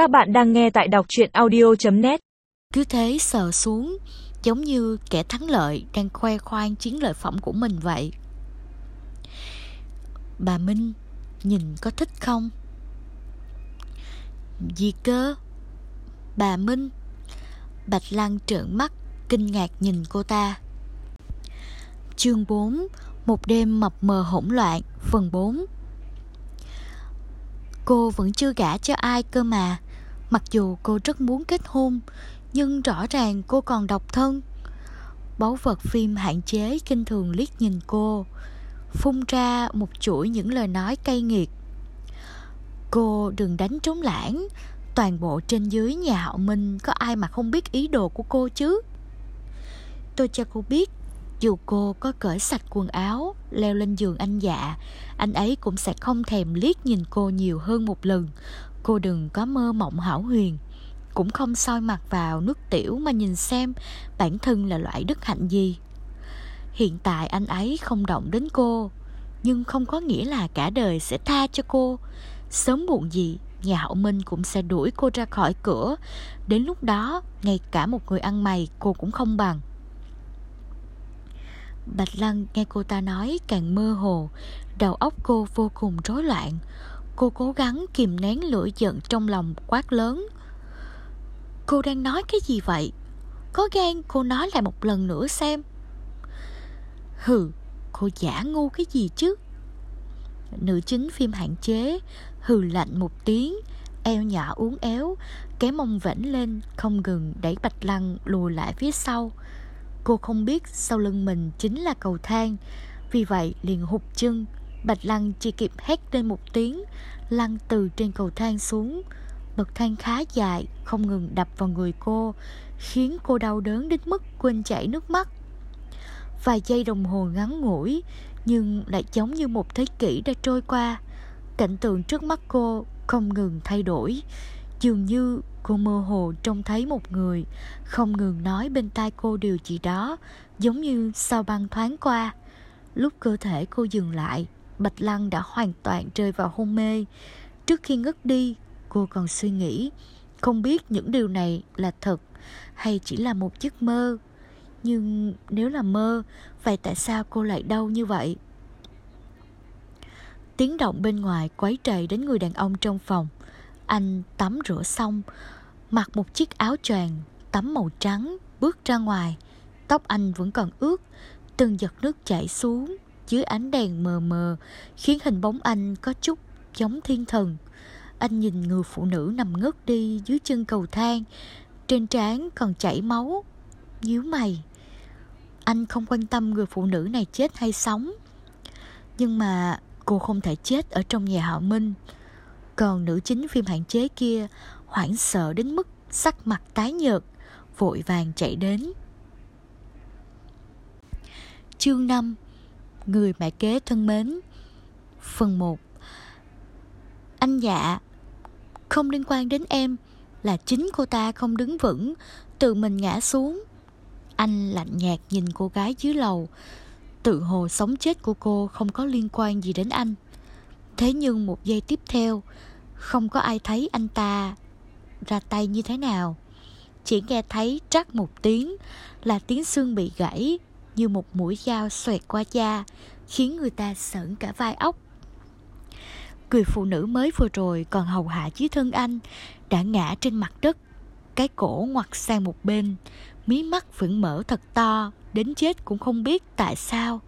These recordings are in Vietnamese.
Các bạn đang nghe tại đọc truyện audio.net Cứ thế sờ xuống, Giống như kẻ thắng lợi Đang khoe khoang chiến lợi phẩm của mình vậy. Bà Minh Nhìn có thích không? Gì cơ, Bà Minh. Bạch Lăng trợn mắt, Kinh ngạc nhìn cô ta. Chương 4 Một đêm mập mờ hỗn loạn, Phần 4 Cô vẫn chưa gả cho ai cơ mà. Mặc dù cô rất muốn kết hôn, Nhưng rõ ràng cô còn độc thân. Báu vật phim hạn chế kinh thường liếc nhìn cô, Phun ra một chuỗi những lời nói cay nghiệt. Cô đừng đánh trống lãng, Toàn bộ trên dưới nhà họ Minh Có ai mà không biết ý đồ của cô chứ? Tôi cho cô biết dù cô có cởi sạch quần áo, leo lên giường anh dạ anh ấy cũng sẽ không thèm liếc nhìn cô nhiều hơn một lần. Cô đừng có mơ mộng hảo huyền. Cũng không soi mặt vào nước tiểu mà nhìn xem bản thân là loại đức hạnh gì. Hiện tại anh ấy không động đến cô, nhưng không có nghĩa là cả đời sẽ tha cho cô. Sớm muộn gì, nhà hậu minh cũng sẽ đuổi cô ra khỏi cửa. Đến lúc đó, ngay cả một người ăn mày cô cũng không bằng. Bạch Lăng nghe cô ta nói càng mơ hồ Đầu óc cô vô cùng rối loạn Cô cố gắng kìm nén lửa giận trong lòng quát lớn Cô đang nói cái gì vậy? Có gan cô nói lại một lần nữa xem Hừ, cô giả ngu cái gì chứ? Nữ chính phim hạn chế Hừ lạnh một tiếng Eo nhỏ uốn éo Cái mông vảnh lên Không ngừng đẩy Bạch Lăng lùi lại phía sau Cô không biết sau lưng mình chính là cầu thang. Vì vậy liền hụt chân. Bạch Lăng chỉ kịp hét lên một tiếng, Lăn từ trên cầu thang xuống. Bậc thang khá dài, Không ngừng đập vào người cô, Khiến cô đau đớn đến mức quên chảy nước mắt. Vài giây đồng hồ ngắn ngủi, Nhưng lại giống như một thế kỷ đã trôi qua. Cảnh tượng trước mắt cô không ngừng thay đổi. Dường như cô mơ hồ trông thấy một người Không ngừng nói bên tai cô điều gì đó, Giống như sao băng thoáng qua. Lúc cơ thể cô dừng lại, Bạch Lăng đã hoàn toàn rơi vào hôn mê. Trước khi ngất đi, Cô còn suy nghĩ, Không biết những điều này là thật Hay chỉ là một giấc mơ. Nhưng nếu là mơ, Vậy tại sao cô lại đau như vậy? Tiếng động bên ngoài quấy trầy đến người đàn ông trong phòng anh tắm rửa xong, Mặc một chiếc áo choàng, Tắm màu trắng, Bước ra ngoài. Tóc anh vẫn còn ướt, Từng giọt nước chảy xuống Dưới ánh đèn mờ mờ, Khiến hình bóng anh có chút giống thiên thần. Anh nhìn người phụ nữ nằm ngất đi Dưới chân cầu thang, Trên trán còn chảy máu, nhíu mày. Anh không quan tâm người phụ nữ này chết hay sống, Nhưng mà cô không thể chết ở trong nhà họ Minh còn nữ chính phim hạn chế kia hoảng sợ đến mức sắc mặt tái nhợt, vội vàng chạy đến. Chương 5 Người mẹ kế thân mến. Phần 1 Anh dạ Không liên quan đến em Là chính cô ta không đứng vững Tự mình ngã xuống. Anh lạnh nhạt nhìn cô gái dưới lầu Tự hồ sống chết của cô không có liên quan gì đến anh. Thế nhưng một giây tiếp theo không có ai thấy anh ta ra tay như thế nào. Chỉ nghe thấy trắc một tiếng Là tiếng xương bị gãy Như một mũi dao xoẹt qua da, Khiến người ta sợn cả vai ốc. Người phụ nữ mới vừa rồi còn hầu hạ dưới thân anh, Đã ngã trên mặt đất, Cái cổ ngoặt sang một bên, Mí mắt vẫn mở thật to, Đến chết cũng không biết tại sao.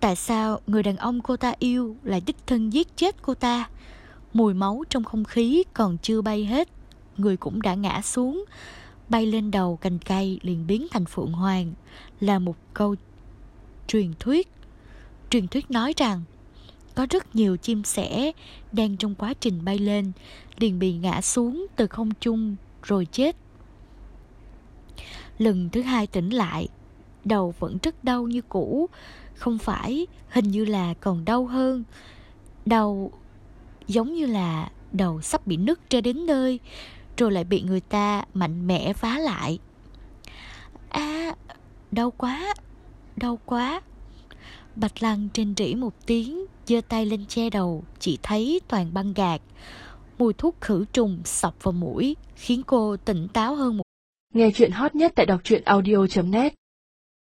Tại sao người đàn ông cô ta yêu lại đích thân giết chết cô ta? Mùi máu trong không khí còn chưa bay hết, người cũng đã ngã xuống, bay lên đầu cành cây liền biến thành phượng hoàng, là một câu truyền thuyết. Truyền thuyết nói rằng có rất nhiều chim sẻ đang trong quá trình bay lên liền bị ngã xuống từ không trung rồi chết. Lần thứ hai tỉnh lại, đầu vẫn rất đau như cũ, không phải hình như là còn đau hơn Đầu giống như là đầu sắp bị nứt ra đến nơi rồi lại bị người ta mạnh mẽ phá lại. A à, đau quá đau quá. Bạch lăng trên rỉ một tiếng giơ tay lên che đầu chỉ thấy toàn băng gạc. Mùi thuốc khử trùng sọc vào mũi, khiến cô tỉnh táo hơn một Nghe chuyện hot nhất tại đọc truyện audio.net